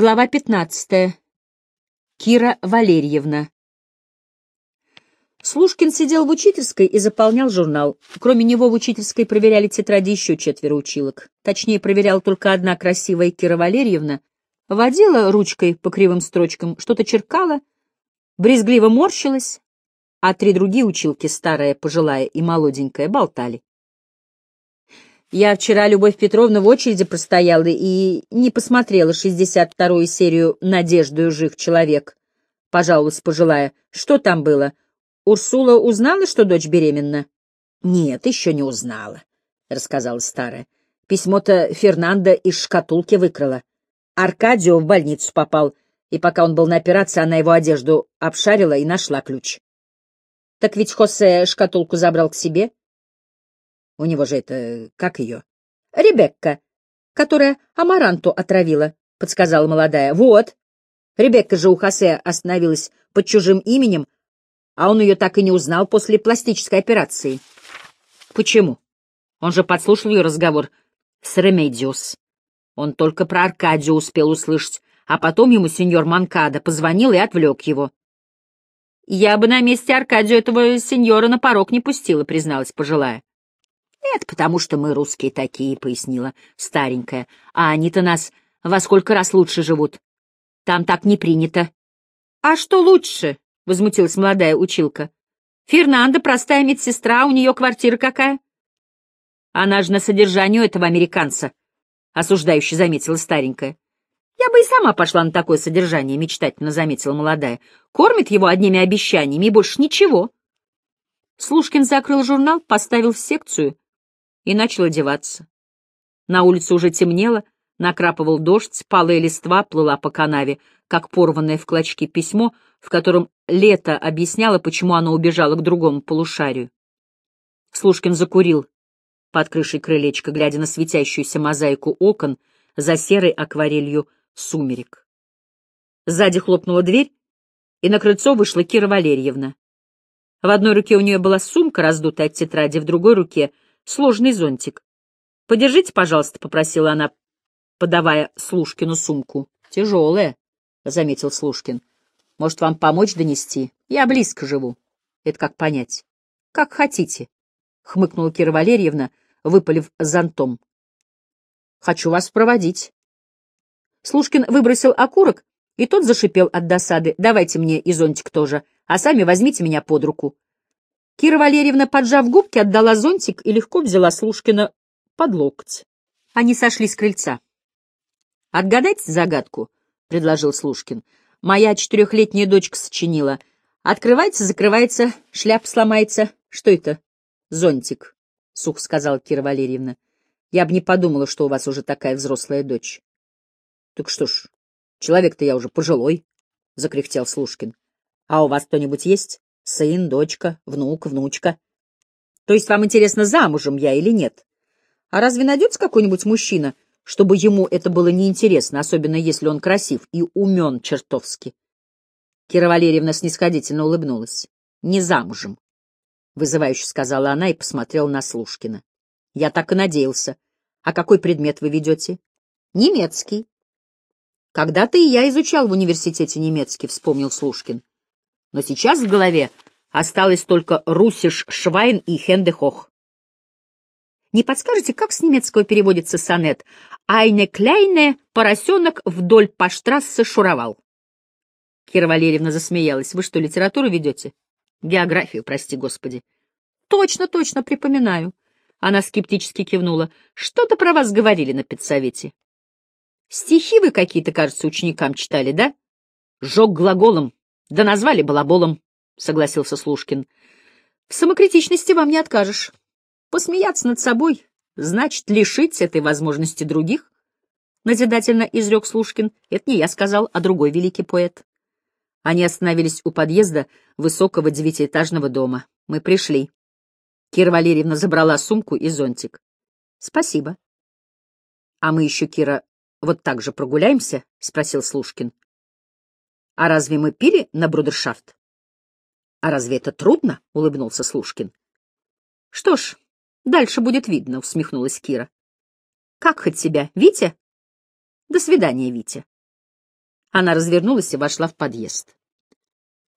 Глава 15. Кира Валерьевна. Слушкин сидел в учительской и заполнял журнал. Кроме него в учительской проверяли тетради еще четверо училок. Точнее, проверяла только одна красивая Кира Валерьевна. Водила ручкой по кривым строчкам, что-то черкала, брезгливо морщилась, а три другие училки, старая, пожилая и молоденькая, болтали. Я вчера, Любовь Петровна, в очереди простояла и не посмотрела шестьдесят вторую серию «Надежду жив человек», — пожаловалась пожилая. Что там было? Урсула узнала, что дочь беременна? Нет, еще не узнала, — рассказала старая. Письмо-то Фернанда из шкатулки выкрала. Аркадио в больницу попал, и пока он был на операции, она его одежду обшарила и нашла ключ. Так ведь Хосе шкатулку забрал к себе? У него же это... как ее? Ребекка, которая Амаранту отравила, — подсказала молодая. Вот. Ребекка же у Хосе остановилась под чужим именем, а он ее так и не узнал после пластической операции. Почему? Он же подслушал ее разговор с Ремедиус. Он только про Аркадию успел услышать, а потом ему сеньор Манкада позвонил и отвлек его. «Я бы на месте Аркадию этого сеньора на порог не пустила», — призналась пожилая. «Это потому, что мы русские такие», — пояснила старенькая. «А они-то нас во сколько раз лучше живут. Там так не принято». «А что лучше?» — возмутилась молодая училка. «Фернанда простая медсестра, у нее квартира какая?» «Она же на содержании у этого американца», — осуждающе заметила старенькая. «Я бы и сама пошла на такое содержание», — мечтательно заметила молодая. «Кормит его одними обещаниями и больше ничего». Слушкин закрыл журнал, поставил в секцию и начал одеваться. На улице уже темнело, накрапывал дождь, палая листва плыла по канаве, как порванное в клочки письмо, в котором Лето объясняло, почему она убежала к другому полушарию. Слушкин закурил под крышей крылечка, глядя на светящуюся мозаику окон за серой акварелью сумерек. Сзади хлопнула дверь, и на крыльцо вышла Кира Валерьевна. В одной руке у нее была сумка, раздутая от тетради, в другой руке — сложный зонтик. «Подержите, пожалуйста», — попросила она, подавая Слушкину сумку. «Тяжелая», — заметил Слушкин. «Может, вам помочь донести? Я близко живу». «Это как понять?» «Как хотите», — хмыкнула Кира Валерьевна, выпалив зонтом. «Хочу вас проводить». Слушкин выбросил окурок, и тот зашипел от досады. «Давайте мне и зонтик тоже, а сами возьмите меня под руку». Кира Валерьевна, поджав губки, отдала зонтик и легко взяла Слушкина под локоть. Они сошли с крыльца. «Отгадайте загадку», — предложил Слушкин. «Моя четырехлетняя дочка сочинила. Открывается, закрывается, шляп сломается. Что это?» «Зонтик», — сухо сказала Кира Валерьевна. «Я бы не подумала, что у вас уже такая взрослая дочь». «Так что ж, человек-то я уже пожилой», — закряхтел Слушкин. «А у вас кто-нибудь есть?» Сын, дочка, внук, внучка. То есть вам интересно, замужем я или нет? А разве найдется какой-нибудь мужчина, чтобы ему это было неинтересно, особенно если он красив и умен чертовски? Кира Валерьевна снисходительно улыбнулась. «Не замужем», — вызывающе сказала она и посмотрела на Слушкина. «Я так и надеялся. А какой предмет вы ведете?» «Немецкий». «Когда-то и я изучал в университете немецкий», — вспомнил Слушкин но сейчас в голове осталось только «Русиш Швайн» и «Хендехох». Не подскажете, как с немецкого переводится сонет «Айне кляйне поросенок вдоль по штрассе шуровал»? Кира Валерьевна засмеялась. «Вы что, литературу ведете?» «Географию, прости господи». «Точно, точно, припоминаю». Она скептически кивнула. «Что-то про вас говорили на педсовете». «Стихи вы какие-то, кажется, ученикам читали, да?» «Жег глаголом», да назвали балаболом, — согласился Слушкин. В самокритичности вам не откажешь. Посмеяться над собой значит лишить этой возможности других, — назидательно изрек Слушкин. Это не я сказал, а другой великий поэт. Они остановились у подъезда высокого девятиэтажного дома. Мы пришли. Кира Валерьевна забрала сумку и зонтик. — Спасибо. — А мы еще, Кира, вот так же прогуляемся? — спросил Слушкин. А разве мы пили на брудершафт? — А разве это трудно? — улыбнулся Слушкин. — Что ж, дальше будет видно, — усмехнулась Кира. — Как хоть себя, Витя? — До свидания, Витя. Она развернулась и вошла в подъезд.